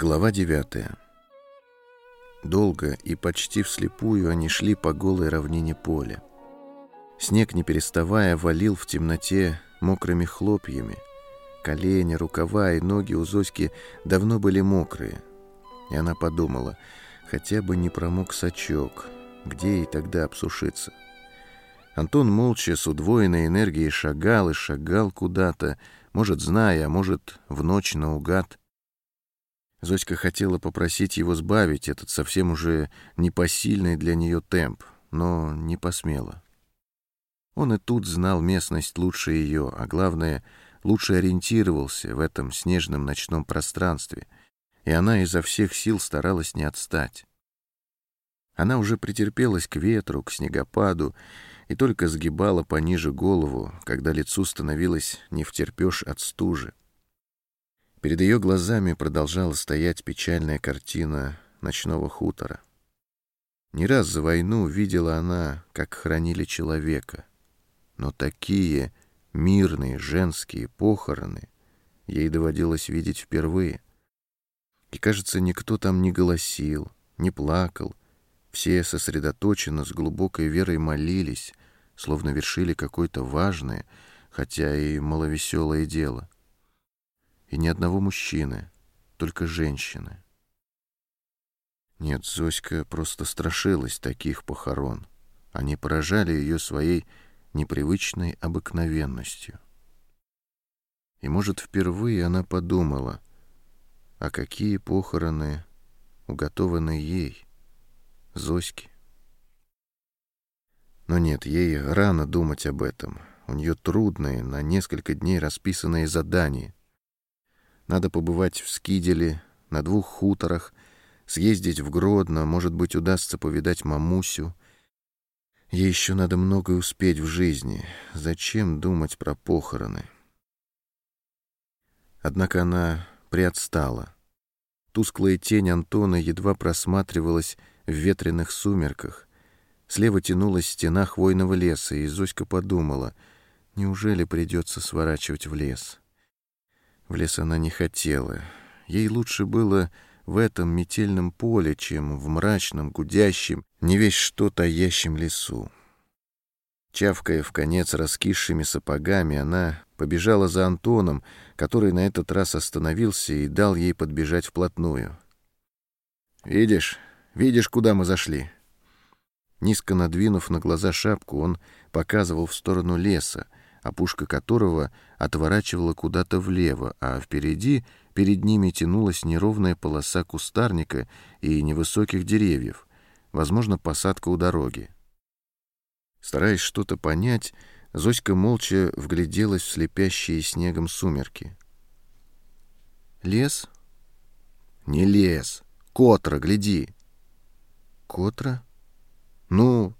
Глава 9 Долго и почти вслепую они шли по голой равнине поля. Снег, не переставая, валил в темноте мокрыми хлопьями. Колени, рукава и ноги у Зоськи давно были мокрые. И она подумала, хотя бы не промок сачок, где и тогда обсушиться. Антон молча с удвоенной энергией шагал и шагал куда-то, может, зная, а может, в ночь наугад. Зоська хотела попросить его сбавить этот совсем уже непосильный для нее темп, но не посмела. Он и тут знал местность лучше ее, а главное, лучше ориентировался в этом снежном ночном пространстве, и она изо всех сил старалась не отстать. Она уже претерпелась к ветру, к снегопаду, и только сгибала пониже голову, когда лицу становилось не втерпешь от стужи. Перед ее глазами продолжала стоять печальная картина ночного хутора. Не раз за войну видела она, как хранили человека. Но такие мирные женские похороны ей доводилось видеть впервые. И, кажется, никто там не голосил, не плакал. Все сосредоточенно, с глубокой верой молились, словно вершили какое-то важное, хотя и маловеселое дело. И ни одного мужчины, только женщины. Нет, Зоська просто страшилась таких похорон. Они поражали ее своей непривычной обыкновенностью. И, может, впервые она подумала, а какие похороны уготованы ей, Зоське. Но нет, ей рано думать об этом. У нее трудные, на несколько дней расписанные задания. Надо побывать в Скиделе, на двух хуторах, съездить в Гродно, может быть, удастся повидать мамусю. Ей еще надо многое успеть в жизни. Зачем думать про похороны? Однако она приотстала. Тусклая тень Антона едва просматривалась в ветреных сумерках. Слева тянулась стена хвойного леса, и Зоська подумала, неужели придется сворачивать в лес? В лес она не хотела. Ей лучше было в этом метельном поле, чем в мрачном, гудящем, не весь что таящем лесу. Чавкая в конец раскисшими сапогами, она побежала за Антоном, который на этот раз остановился и дал ей подбежать вплотную. «Видишь, видишь, куда мы зашли?» Низко надвинув на глаза шапку, он показывал в сторону леса, опушка которого отворачивала куда-то влево, а впереди, перед ними тянулась неровная полоса кустарника и невысоких деревьев, возможно, посадка у дороги. Стараясь что-то понять, Зоська молча вгляделась в слепящие снегом сумерки. «Лес?» «Не лес. Котра, гляди!» «Котра?» «Ну,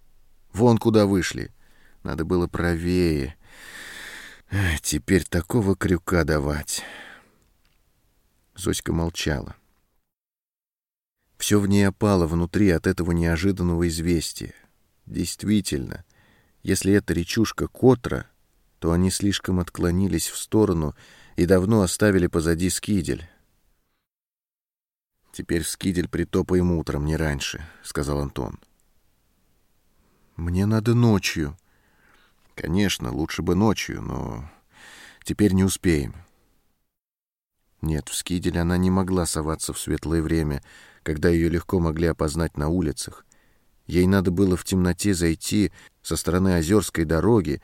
вон куда вышли. Надо было правее. Теперь такого крюка давать». Зоська молчала. Все в ней опало внутри от этого неожиданного известия. Действительно, если это речушка Котра, то они слишком отклонились в сторону и давно оставили позади Скидель. «Теперь в Скидель притопаем утром, не раньше», — сказал Антон. Мне надо ночью. Конечно, лучше бы ночью, но теперь не успеем. Нет, в Скидель она не могла соваться в светлое время, когда ее легко могли опознать на улицах. Ей надо было в темноте зайти со стороны Озерской дороги,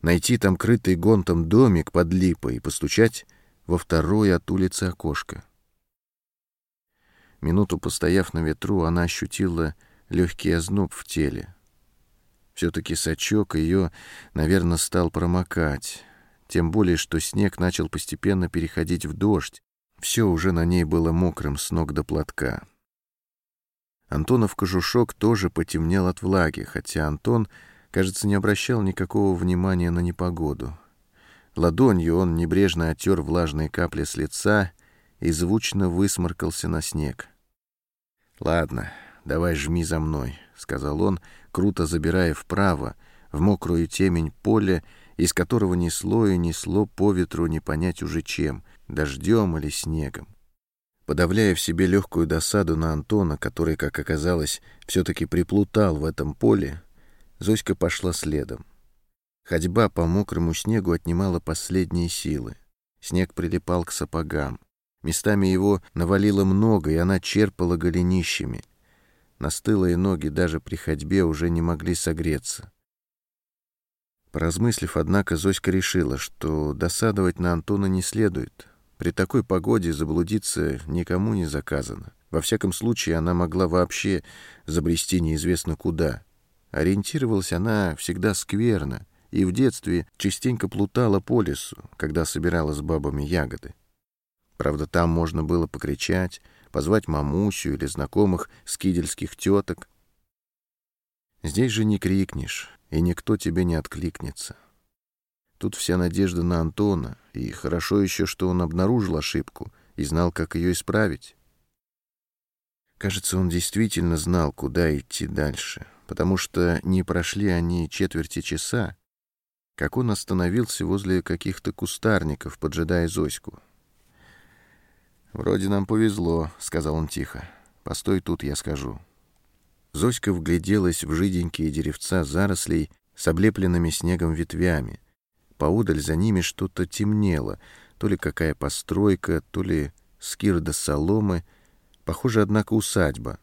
найти там крытый гонтом домик под липой и постучать во второе от улицы окошко. Минуту постояв на ветру, она ощутила легкий озноб в теле. Все-таки сачок ее, наверное, стал промокать. Тем более, что снег начал постепенно переходить в дождь. Все уже на ней было мокрым с ног до платка. Антонов кожушок тоже потемнел от влаги, хотя Антон, кажется, не обращал никакого внимания на непогоду. Ладонью он небрежно оттер влажные капли с лица и звучно высморкался на снег. «Ладно, давай жми за мной», — сказал он, круто забирая вправо, в мокрую темень поля, из которого несло и несло по ветру не понять уже чем, дождем или снегом. Подавляя в себе легкую досаду на Антона, который, как оказалось, все-таки приплутал в этом поле, Зоська пошла следом. Ходьба по мокрому снегу отнимала последние силы. Снег прилипал к сапогам. Местами его навалило много, и она черпала голенищами. Настылые ноги даже при ходьбе уже не могли согреться. Поразмыслив, однако, Зоська решила, что досадовать на Антона не следует. При такой погоде заблудиться никому не заказано. Во всяком случае, она могла вообще забрести неизвестно куда. Ориентировалась она всегда скверно, и в детстве частенько плутала по лесу, когда собирала с бабами ягоды. Правда, там можно было покричать, позвать мамусю или знакомых скидельских теток. Здесь же не крикнешь, и никто тебе не откликнется. Тут вся надежда на Антона, и хорошо еще, что он обнаружил ошибку и знал, как ее исправить. Кажется, он действительно знал, куда идти дальше, потому что не прошли они четверти часа, как он остановился возле каких-то кустарников, поджидая Зоську. «Вроде нам повезло», — сказал он тихо. «Постой тут, я скажу». Зоська вгляделась в жиденькие деревца зарослей с облепленными снегом ветвями — Поодаль за ними что-то темнело, то ли какая постройка, то ли скирда соломы. Похоже, однако, усадьба.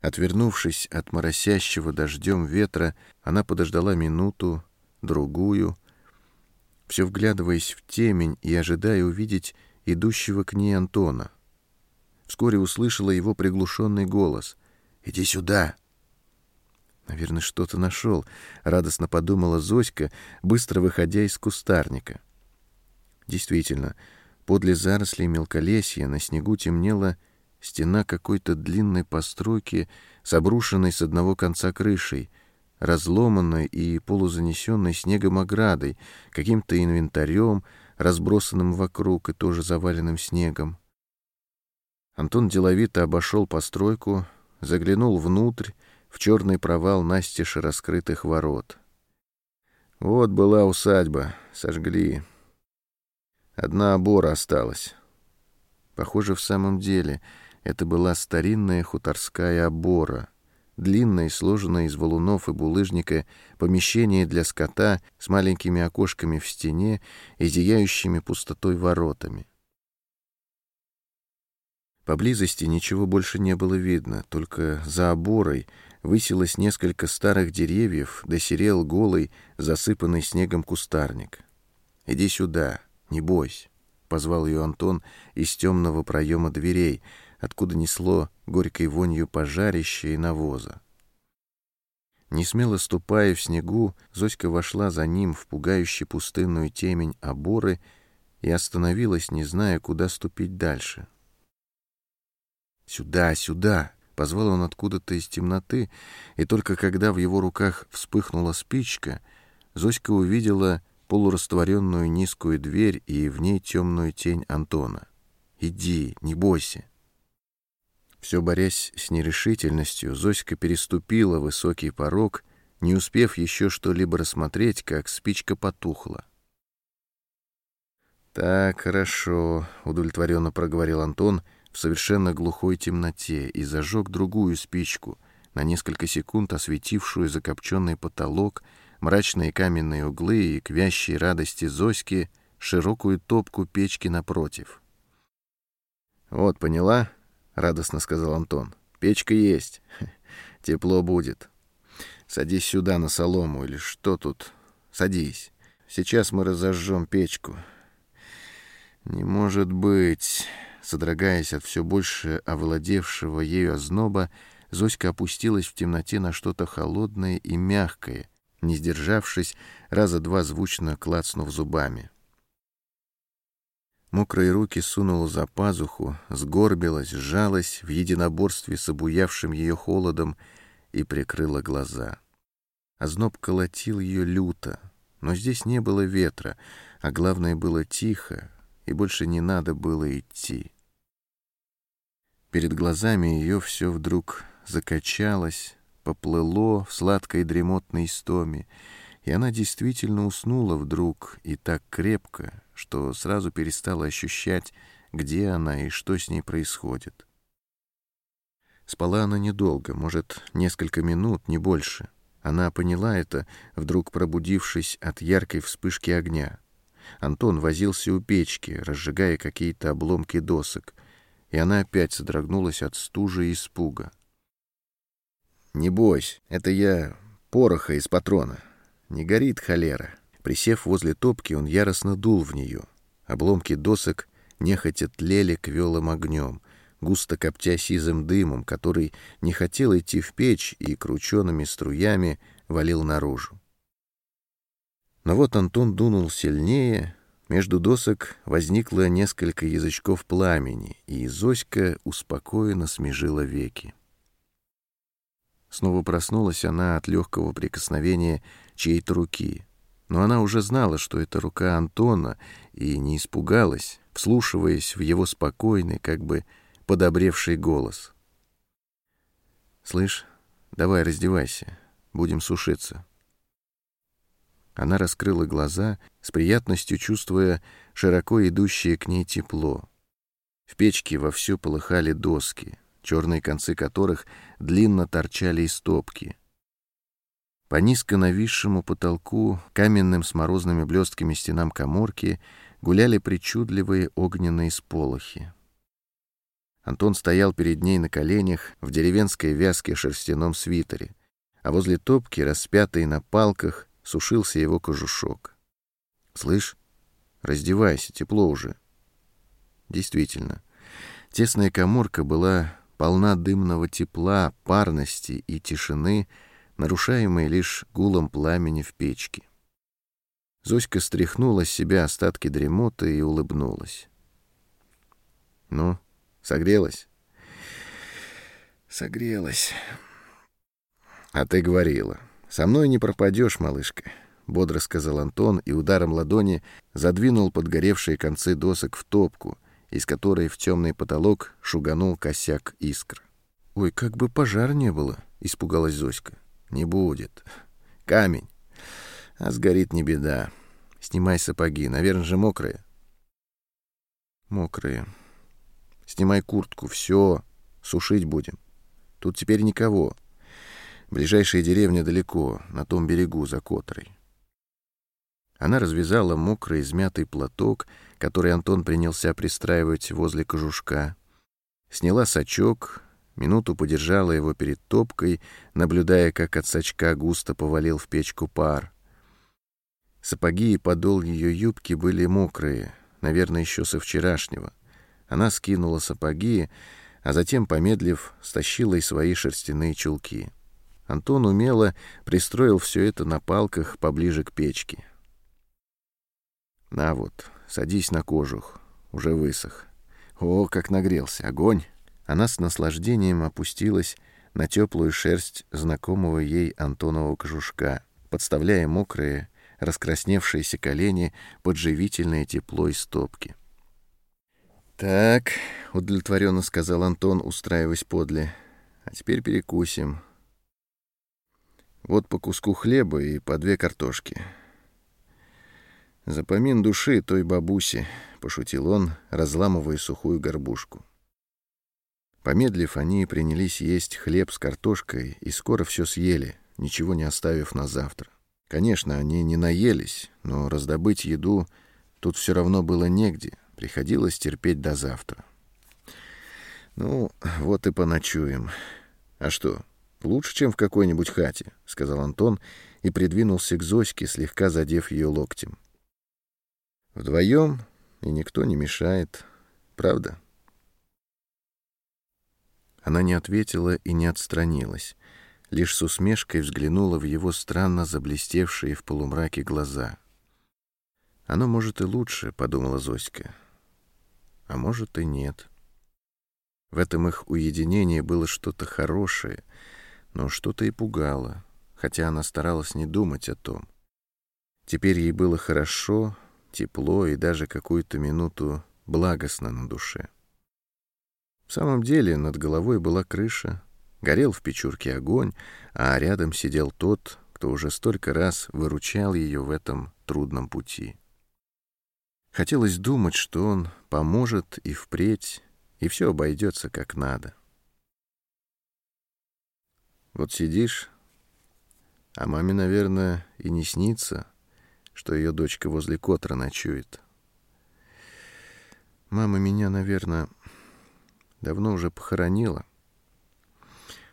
Отвернувшись от моросящего дождем ветра, она подождала минуту, другую, все вглядываясь в темень и ожидая увидеть идущего к ней Антона. Вскоре услышала его приглушенный голос. «Иди сюда!» Наверное, что-то нашел, радостно подумала Зоська, быстро выходя из кустарника. Действительно, подле зарослей мелколесья на снегу темнела стена какой-то длинной постройки с обрушенной с одного конца крышей, разломанной и полузанесенной снегом оградой, каким-то инвентарем, разбросанным вокруг и тоже заваленным снегом. Антон деловито обошел постройку, заглянул внутрь в черный провал настежь раскрытых ворот. Вот была усадьба, сожгли. Одна обора осталась. Похоже, в самом деле это была старинная хуторская обора, длинное, сложенное из валунов и булыжника помещение для скота с маленькими окошками в стене и зияющими пустотой воротами. Поблизости ничего больше не было видно, только за оборой — высилось несколько старых деревьев, досерел голый, засыпанный снегом кустарник. «Иди сюда, не бойся», — позвал ее Антон из темного проема дверей, откуда несло горькой вонью пожарища и навоза. Не смело ступая в снегу, Зоська вошла за ним в пугающую пустынную темень оборы и остановилась, не зная, куда ступить дальше. «Сюда, сюда!» Позвал он откуда-то из темноты, и только когда в его руках вспыхнула спичка, Зоська увидела полурастворенную низкую дверь и в ней темную тень Антона. «Иди, не бойся». Все борясь с нерешительностью, Зоська переступила высокий порог, не успев еще что-либо рассмотреть, как спичка потухла. «Так, хорошо», — удовлетворенно проговорил Антон, — в совершенно глухой темноте и зажег другую спичку, на несколько секунд осветившую закопченный потолок, мрачные каменные углы и, к вящей радости Зоськи, широкую топку печки напротив. «Вот, поняла?» — радостно сказал Антон. «Печка есть. Тепло будет. Садись сюда на солому или что тут? Садись. Сейчас мы разожжем печку». «Не может быть...» Содрогаясь от все больше овладевшего ею озноба, Зоська опустилась в темноте на что-то холодное и мягкое, не сдержавшись, раза два звучно клацнув зубами. Мокрые руки сунула за пазуху, сгорбилась, сжалась в единоборстве с обуявшим ее холодом и прикрыла глаза. Озноб колотил ее люто, но здесь не было ветра, а главное было тихо, и больше не надо было идти. Перед глазами ее все вдруг закачалось, поплыло в сладкой дремотной истоме, и она действительно уснула вдруг и так крепко, что сразу перестала ощущать где она и что с ней происходит. Спала она недолго, может, несколько минут, не больше. Она поняла это, вдруг пробудившись от яркой вспышки огня. Антон возился у печки, разжигая какие-то обломки досок, и она опять содрогнулась от стужи и испуга. «Не бойся, это я пороха из патрона. Не горит холера». Присев возле топки, он яростно дул в нее. Обломки досок нехотя тлели квелым огнем, густо коптя сизым дымом, который не хотел идти в печь и крученными струями валил наружу. Но вот Антон дунул сильнее, между досок возникло несколько язычков пламени, и Зоська успокоенно смежила веки. Снова проснулась она от легкого прикосновения чьей-то руки, но она уже знала, что это рука Антона, и не испугалась, вслушиваясь в его спокойный, как бы подобревший голос. «Слышь, давай раздевайся, будем сушиться». Она раскрыла глаза, с приятностью чувствуя широко идущее к ней тепло. В печке вовсю полыхали доски, черные концы которых длинно торчали из топки. По низко нависшему потолку, каменным с морозными блестками стенам коморки гуляли причудливые огненные сполохи. Антон стоял перед ней на коленях в деревенской вязке шерстяном свитере, а возле топки, распятый на палках, сушился его кожушок. «Слышь, раздевайся, тепло уже». Действительно, тесная коморка была полна дымного тепла, парности и тишины, нарушаемой лишь гулом пламени в печке. Зоська стряхнула с себя остатки дремоты и улыбнулась. «Ну, Согрелась? Согрелась. А ты говорила. Со мной не пропадешь, малышка. Бодро сказал Антон и ударом ладони задвинул подгоревшие концы досок в топку, из которой в темный потолок шуганул косяк искр. «Ой, как бы пожар не было!» — испугалась Зоська. «Не будет. Камень. А сгорит не беда. Снимай сапоги. Наверное же мокрые». «Мокрые», Снимай куртку, все, сушить будем. Тут теперь никого. Ближайшая деревня далеко, на том берегу, за Котрой. Она развязала мокрый измятый платок, который Антон принялся пристраивать возле кожушка, сняла сачок, минуту подержала его перед топкой, наблюдая, как от сачка густо повалил в печку пар. Сапоги и подол ее юбки были мокрые, наверное, еще со вчерашнего. Она скинула сапоги, а затем, помедлив, стащила и свои шерстяные чулки. Антон умело пристроил все это на палках поближе к печке. «На вот, садись на кожух, уже высох. О, как нагрелся! Огонь!» Она с наслаждением опустилась на теплую шерсть знакомого ей Антонова кожушка, подставляя мокрые, раскрасневшиеся колени под живительное тепло из топки. «Так», — удовлетворенно сказал Антон, устраиваясь подле, — «а теперь перекусим. Вот по куску хлеба и по две картошки». «Запомин души той бабуси», — пошутил он, разламывая сухую горбушку. Помедлив, они принялись есть хлеб с картошкой и скоро все съели, ничего не оставив на завтра. Конечно, они не наелись, но раздобыть еду тут все равно было негде — Приходилось терпеть до завтра. «Ну, вот и поночуем. А что, лучше, чем в какой-нибудь хате», — сказал Антон и придвинулся к Зоське, слегка задев ее локтем. «Вдвоем, и никто не мешает. Правда?» Она не ответила и не отстранилась, лишь с усмешкой взглянула в его странно заблестевшие в полумраке глаза. «Оно, может, и лучше», — подумала Зоська а может и нет. В этом их уединении было что-то хорошее, но что-то и пугало, хотя она старалась не думать о том. Теперь ей было хорошо, тепло и даже какую-то минуту благостно на душе. В самом деле над головой была крыша, горел в печурке огонь, а рядом сидел тот, кто уже столько раз выручал ее в этом трудном пути. Хотелось думать, что он поможет и впредь, и все обойдется как надо. Вот сидишь, а маме, наверное, и не снится, что ее дочка возле Котра ночует. Мама меня, наверное, давно уже похоронила.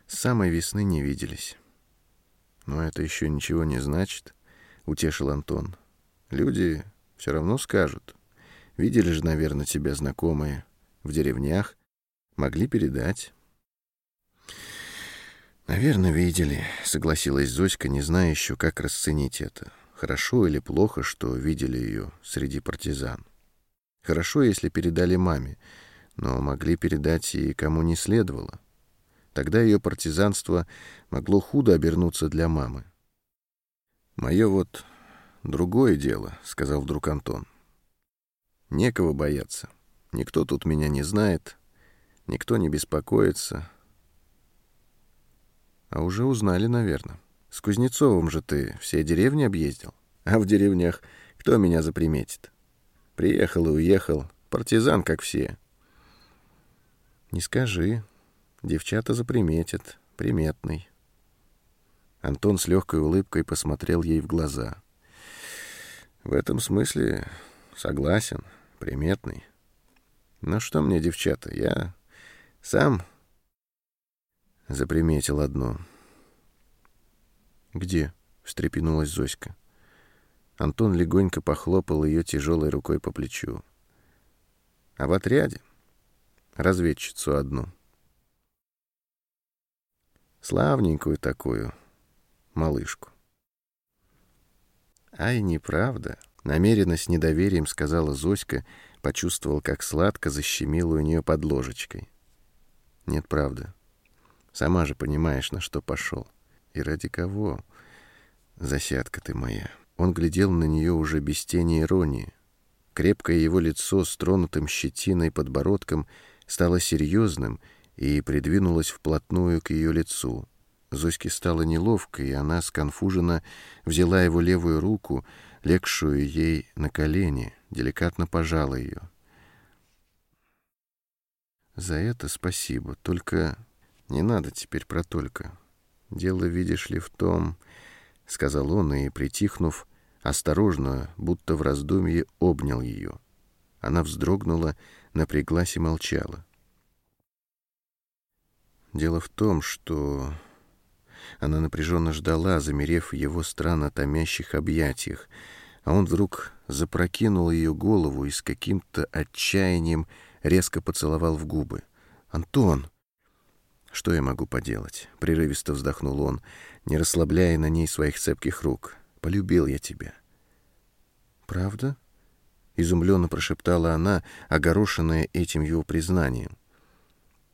С самой весны не виделись. Но это еще ничего не значит, — утешил Антон. Люди все равно скажут. Видели же, наверное, тебя знакомые в деревнях. Могли передать. «Наверное, видели», — согласилась Зоська, не зная еще, как расценить это. Хорошо или плохо, что видели ее среди партизан. Хорошо, если передали маме, но могли передать и кому не следовало. Тогда ее партизанство могло худо обернуться для мамы. «Мое вот другое дело», — сказал вдруг Антон. «Некого бояться. Никто тут меня не знает, никто не беспокоится». «А уже узнали, наверное. С Кузнецовым же ты все деревни объездил. А в деревнях кто меня заприметит?» Приехал и уехал. Партизан, как все. Не скажи. Девчата заприметят. Приметный. Антон с легкой улыбкой посмотрел ей в глаза. В этом смысле согласен. Приметный. Но что мне, девчата, я сам заприметил одну. «Где?» — встрепенулась Зоська. Антон легонько похлопал ее тяжелой рукой по плечу. А в отряде разведчицу одну. Славненькую такую малышку. Ай, неправда. Намеренно с недоверием сказала Зоська, почувствовал, как сладко защемило у нее под ложечкой. Нет, правда. Сама же понимаешь, на что пошел. И ради кого? Засядка ты моя. Он глядел на нее уже без тени иронии. Крепкое его лицо с тронутым щетиной подбородком стало серьезным и придвинулось вплотную к ее лицу. Зоське стало неловко, и она сконфуженно взяла его левую руку, легшую ей на колени, деликатно пожала ее. «За это спасибо, только не надо теперь про только. Дело, видишь ли, в том...» — сказал он и, притихнув, осторожно, будто в раздумье, обнял ее. Она вздрогнула, напряглась и молчала. Дело в том, что... Она напряженно ждала, замерев в его странно томящих объятиях, а он вдруг запрокинул ее голову и с каким-то отчаянием резко поцеловал в губы. «Антон!» «Что я могу поделать?» — прерывисто вздохнул он, не расслабляя на ней своих цепких рук. «Полюбил я тебя». «Правда?» — изумленно прошептала она, огорошенная этим его признанием.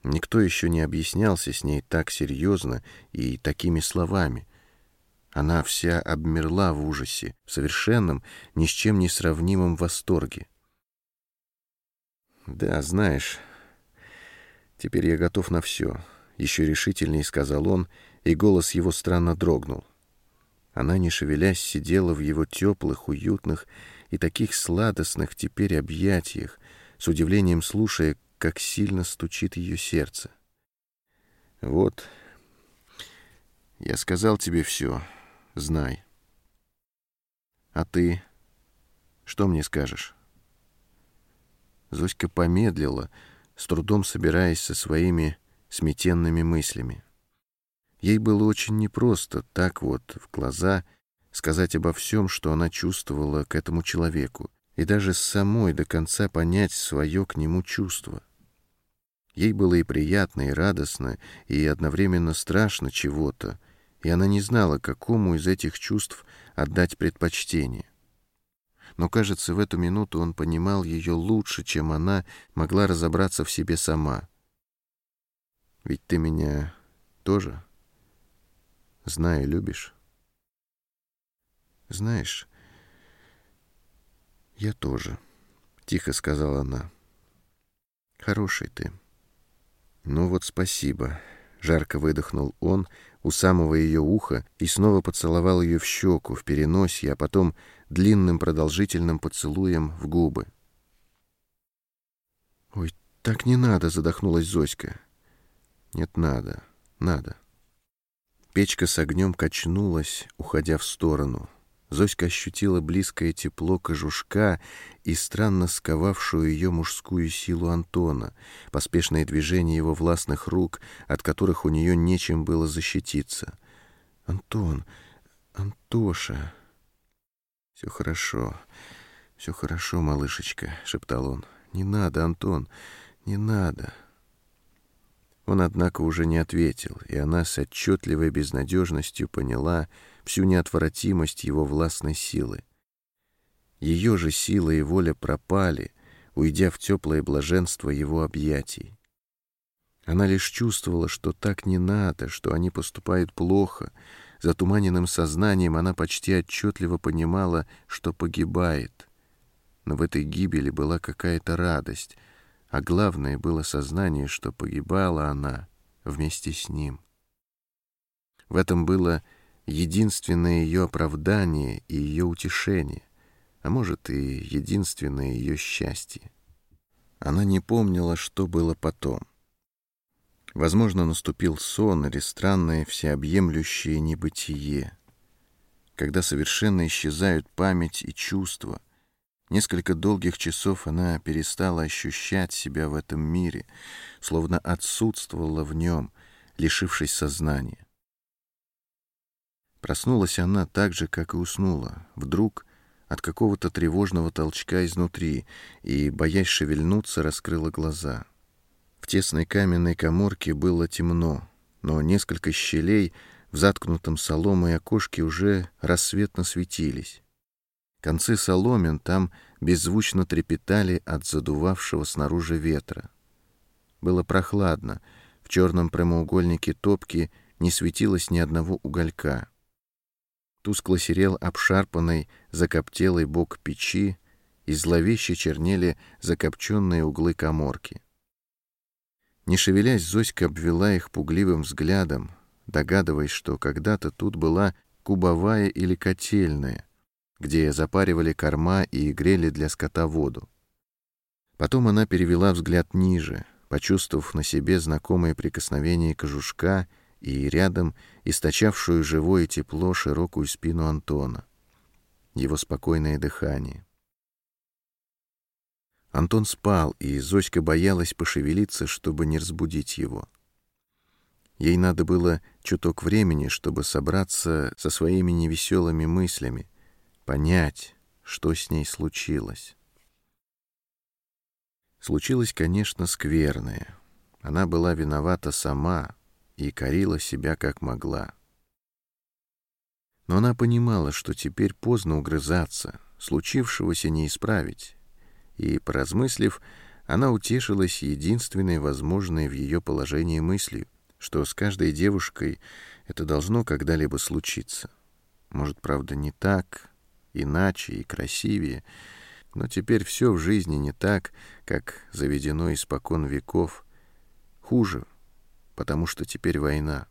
Никто еще не объяснялся с ней так серьезно и такими словами. Она вся обмерла в ужасе, в совершенном, ни с чем не сравнимом восторге. «Да, знаешь, теперь я готов на все», еще решительнее сказал он, и голос его странно дрогнул. Она, не шевелясь, сидела в его теплых, уютных и таких сладостных теперь объятиях, с удивлением слушая, как сильно стучит ее сердце. «Вот, я сказал тебе все, знай. А ты что мне скажешь?» Зоська помедлила, с трудом собираясь со своими сметенными мыслями. Ей было очень непросто так вот в глаза сказать обо всем, что она чувствовала к этому человеку, и даже самой до конца понять свое к нему чувство. Ей было и приятно, и радостно, и одновременно страшно чего-то, и она не знала, какому из этих чувств отдать предпочтение. Но, кажется, в эту минуту он понимал ее лучше, чем она могла разобраться в себе сама — ведь ты меня тоже, знаю, любишь. Знаешь, я тоже, — тихо сказала она. Хороший ты. Ну вот спасибо, — жарко выдохнул он у самого ее уха и снова поцеловал ее в щеку, в переносье, а потом длинным продолжительным поцелуем в губы. «Так не надо», — задохнулась Зоська. «Нет, надо, надо». Печка с огнем качнулась, уходя в сторону. Зоська ощутила близкое тепло кожушка и странно сковавшую ее мужскую силу Антона, поспешные движения его властных рук, от которых у нее нечем было защититься. «Антон! Антоша!» «Все хорошо, все хорошо, малышечка», — шептал он. «Не надо, Антон, не надо». Он, однако, уже не ответил, и она с отчетливой безнадежностью поняла всю неотвратимость его властной силы. Ее же сила и воля пропали, уйдя в теплое блаженство его объятий. Она лишь чувствовала, что так не надо, что они поступают плохо. Затуманенным сознанием она почти отчетливо понимала, что погибает. Но в этой гибели была какая-то радость — а главное было сознание, что погибала она вместе с ним. В этом было единственное ее оправдание и ее утешение, а может и единственное ее счастье. Она не помнила, что было потом. Возможно, наступил сон или странное всеобъемлющее небытие, когда совершенно исчезают память и чувства — Несколько долгих часов она перестала ощущать себя в этом мире, словно отсутствовала в нем, лишившись сознания. Проснулась она так же, как и уснула, вдруг от какого-то тревожного толчка изнутри и, боясь шевельнуться, раскрыла глаза. В тесной каменной коморке было темно, но несколько щелей в заткнутом соломой окошке уже рассветно светились. Концы соломен там беззвучно трепетали от задувавшего снаружи ветра. Было прохладно, в черном прямоугольнике топки не светилось ни одного уголька. Тускло серел обшарпанный, закоптелый бок печи, и зловеще чернели закопченные углы коморки. Не шевелясь, Зоська обвела их пугливым взглядом, догадываясь, что когда-то тут была кубовая или котельная — где запаривали корма и грели для скота воду. Потом она перевела взгляд ниже, почувствовав на себе знакомое прикосновение кожушка и рядом источавшую живое тепло широкую спину Антона, его спокойное дыхание. Антон спал, и Зоська боялась пошевелиться, чтобы не разбудить его. Ей надо было чуток времени, чтобы собраться со своими невеселыми мыслями, понять, что с ней случилось. Случилось, конечно, скверное. Она была виновата сама и корила себя как могла. Но она понимала, что теперь поздно угрызаться, случившегося не исправить, и, поразмыслив, она утешилась единственной возможной в ее положении мыслью, что с каждой девушкой это должно когда-либо случиться. Может, правда, не так, иначе и красивее, но теперь все в жизни не так, как заведено испокон веков. Хуже, потому что теперь война.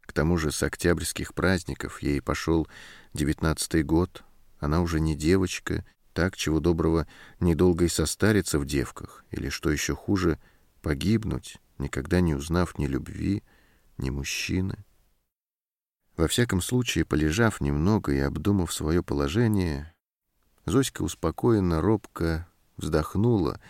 К тому же с октябрьских праздников ей пошел девятнадцатый год, она уже не девочка, так, чего доброго, недолго и состариться в девках, или, что еще хуже, погибнуть, никогда не узнав ни любви, ни мужчины. Во всяком случае, полежав немного и обдумав свое положение, Зоська успокоенно, робко вздохнула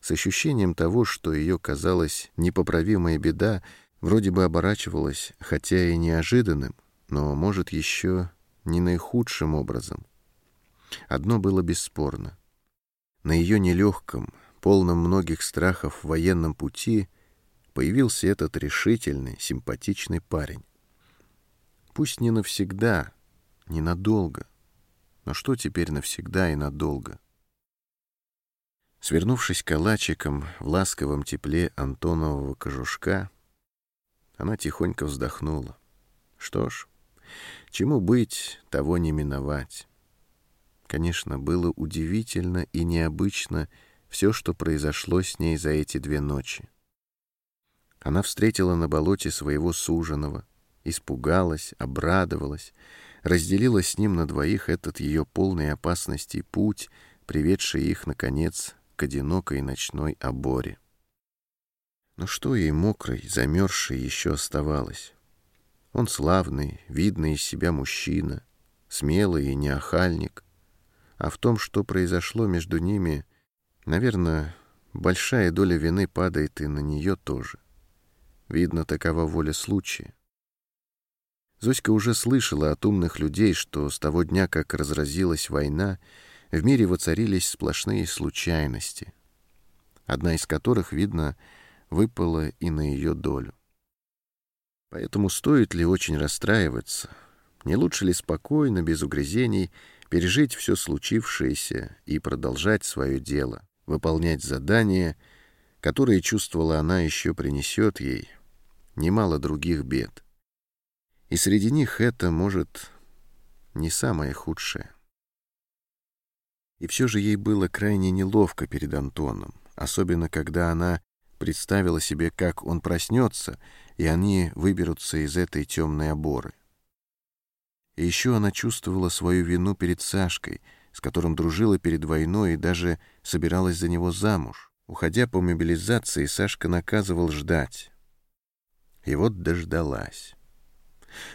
с ощущением того, что ее, казалось, непоправимая беда вроде бы оборачивалась, хотя и неожиданным, но, может, еще не наихудшим образом. Одно было бесспорно. На ее нелегком, полном многих страхов военном пути появился этот решительный, симпатичный парень. Пусть не навсегда, ненадолго. Но что теперь навсегда и надолго? Свернувшись калачиком в ласковом тепле Антонового кожушка, она тихонько вздохнула. Что ж, чему быть, того не миновать. Конечно, было удивительно и необычно все, что произошло с ней за эти две ночи. Она встретила на болоте своего суженого, испугалась, обрадовалась, разделила с ним на двоих этот ее полный опасности путь, приведший их, наконец, к одинокой ночной оборе. Но что ей мокрой, замерзшей еще оставалось? Он славный, видный из себя мужчина, смелый и неохальник. А в том, что произошло между ними, наверное, большая доля вины падает и на нее тоже. Видно, такова воля случая. Зоська уже слышала от умных людей, что с того дня, как разразилась война, в мире воцарились сплошные случайности, одна из которых, видно, выпала и на ее долю. Поэтому стоит ли очень расстраиваться? Не лучше ли спокойно, без угрызений, пережить все случившееся и продолжать свое дело, выполнять задания, которые, чувствовала она, еще принесет ей немало других бед. И среди них это, может, не самое худшее. И все же ей было крайне неловко перед Антоном, особенно когда она представила себе, как он проснется, и они выберутся из этой темной оборы. И еще она чувствовала свою вину перед Сашкой, с которым дружила перед войной и даже собиралась за него замуж. Уходя по мобилизации, Сашка наказывал ждать. И вот дождалась.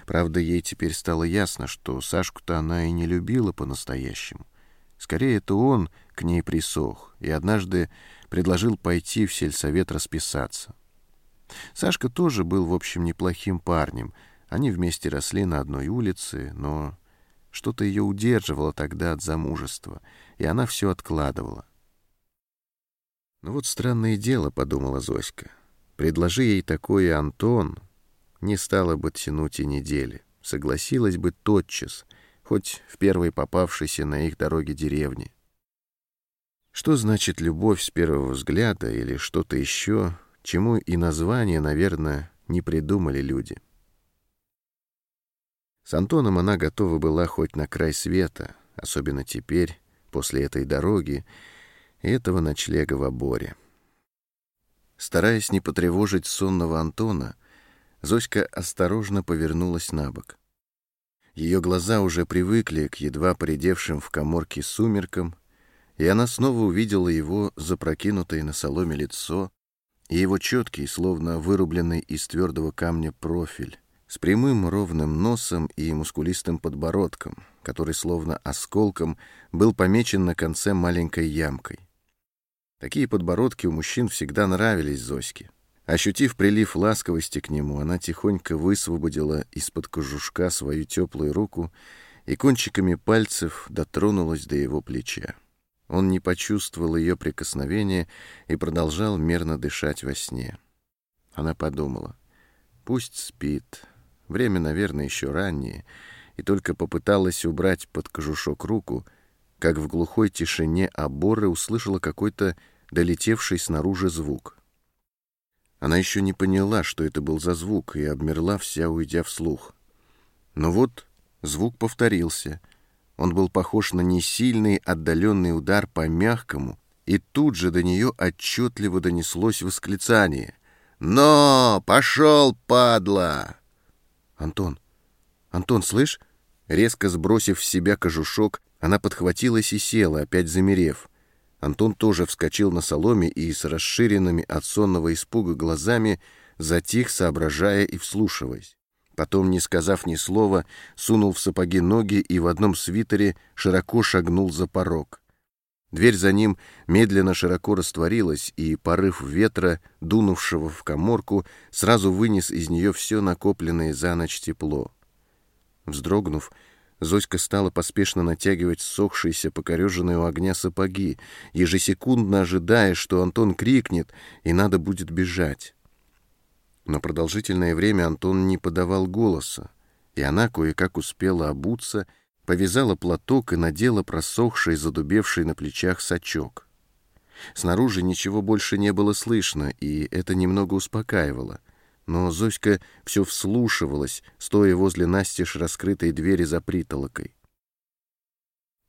Правда, ей теперь стало ясно, что Сашку-то она и не любила по-настоящему. Скорее, это он к ней присох и однажды предложил пойти в сельсовет расписаться. Сашка тоже был, в общем, неплохим парнем. Они вместе росли на одной улице, но что-то ее удерживало тогда от замужества, и она все откладывала. «Ну вот странное дело», — подумала Зоська. «Предложи ей такое Антон, не стала бы тянуть и недели, согласилась бы тотчас, хоть в первой попавшейся на их дороге деревне. Что значит любовь с первого взгляда или что-то еще, чему и название, наверное, не придумали люди. С Антоном она готова была хоть на край света, особенно теперь, после этой дороги и этого ночлега в оборе. Стараясь не потревожить сонного Антона, Зоська осторожно повернулась на бок. Ее глаза уже привыкли к едва поредевшим в коморке сумеркам, и она снова увидела его запрокинутое на соломе лицо и его четкий, словно вырубленный из твердого камня профиль, с прямым ровным носом и мускулистым подбородком, который словно осколком был помечен на конце маленькой ямкой. Такие подбородки у мужчин всегда нравились Зоське. Ощутив прилив ласковости к нему, она тихонько высвободила из-под кожушка свою теплую руку и кончиками пальцев дотронулась до его плеча. Он не почувствовал ее прикосновения и продолжал мерно дышать во сне. Она подумала, пусть спит, время, наверное, еще раннее, и только попыталась убрать под кожушок руку, как в глухой тишине оборы услышала какой-то долетевший снаружи звук — она еще не поняла, что это был за звук, и обмерла вся, уйдя вслух. Но вот звук повторился. Он был похож на несильный отдаленный удар по мягкому, и тут же до нее отчетливо донеслось восклицание. «Но! Пошел, падла!» «Антон! Антон, слышь?» Резко сбросив с себя кожушок, она подхватилась и села, опять замерев. Антон тоже вскочил на соломе и с расширенными от сонного испуга глазами затих, соображая и вслушиваясь. Потом, не сказав ни слова, сунул в сапоги ноги и в одном свитере широко шагнул за порог. Дверь за ним медленно широко растворилась, и порыв ветра, дунувшего в коморку, сразу вынес из нее все накопленное за ночь тепло. Вздрогнув, Зоська стала поспешно натягивать сохшиеся, покореженные у огня сапоги, ежесекундно ожидая, что Антон крикнет, и надо будет бежать. Но продолжительное время Антон не подавал голоса, и она кое-как успела обуться, повязала платок и надела просохший, задубевший на плечах сачок. Снаружи ничего больше не было слышно, и это немного успокаивало — но Зоська все вслушивалась, стоя возле настежь раскрытой двери за притолокой.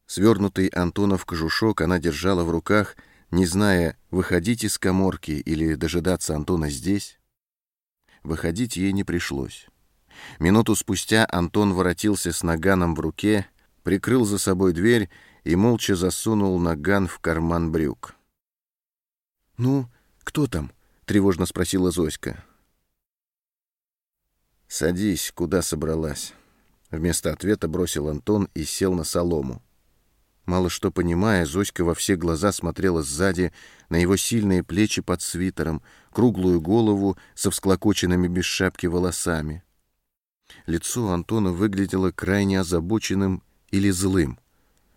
Свернутый Антонов кожушок она держала в руках, не зная, выходить из коморки или дожидаться Антона здесь. Выходить ей не пришлось. Минуту спустя Антон воротился с наганом в руке, прикрыл за собой дверь и молча засунул наган в карман брюк. «Ну, кто там?» — тревожно спросила Зоська. «Садись, куда собралась?» Вместо ответа бросил Антон и сел на солому. Мало что понимая, Зоська во все глаза смотрела сзади на его сильные плечи под свитером, круглую голову со всклокоченными без шапки волосами. Лицо Антона выглядело крайне озабоченным или злым,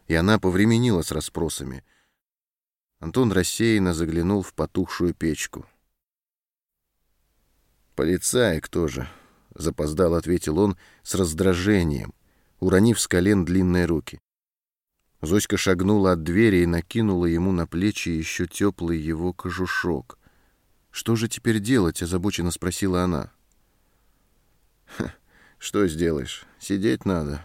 и она повременила с расспросами. Антон рассеянно заглянул в потухшую печку. «Полицай кто же?» — запоздал, ответил он с раздражением, уронив с колен длинные руки. Зоська шагнула от двери и накинула ему на плечи еще теплый его кожушок. «Что же теперь делать?» — озабоченно спросила она. «Что сделаешь? Сидеть надо».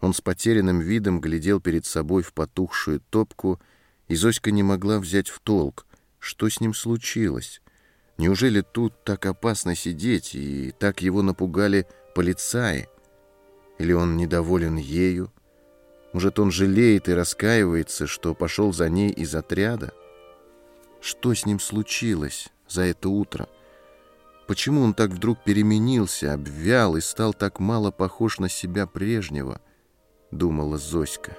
Он с потерянным видом глядел перед собой в потухшую топку, и Зоська не могла взять в толк, что с ним случилось. Неужели тут так опасно сидеть, и так его напугали полицаи? Или он недоволен ею? Может, он жалеет и раскаивается, что пошел за ней из отряда? Что с ним случилось за это утро? Почему он так вдруг переменился, обвял и стал так мало похож на себя прежнего? Думала Зоська.